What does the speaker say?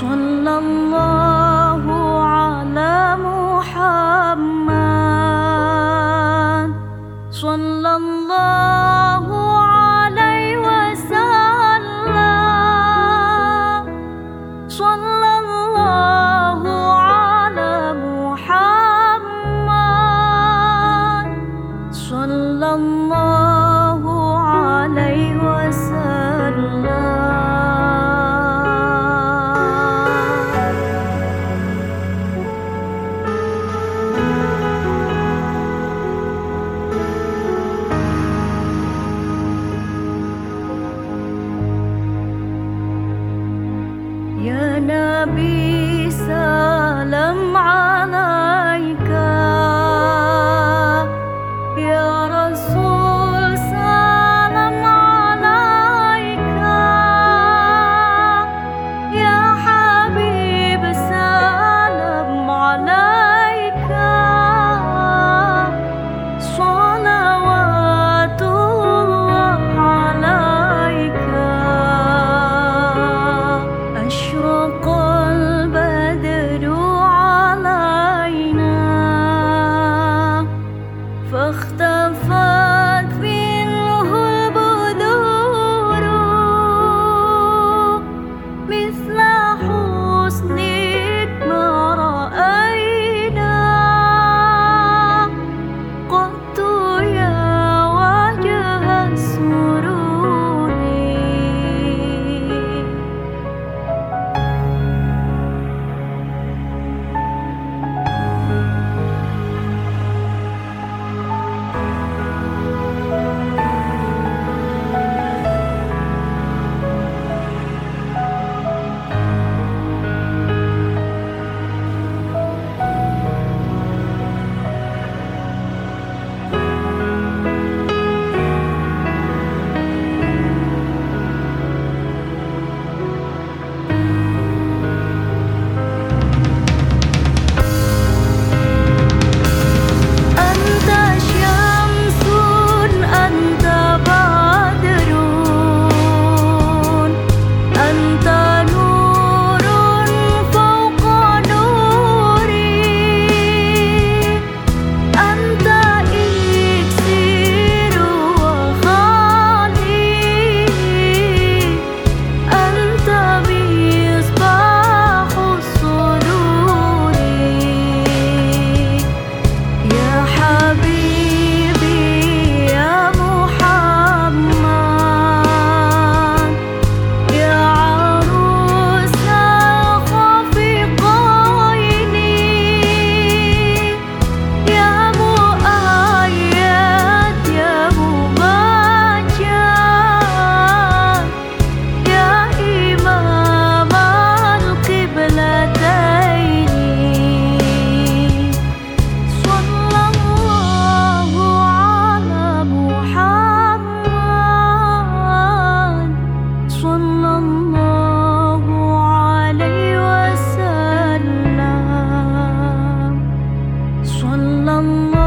صلى الله على محمد. يا نبي سلام عليك 远方。sallallahu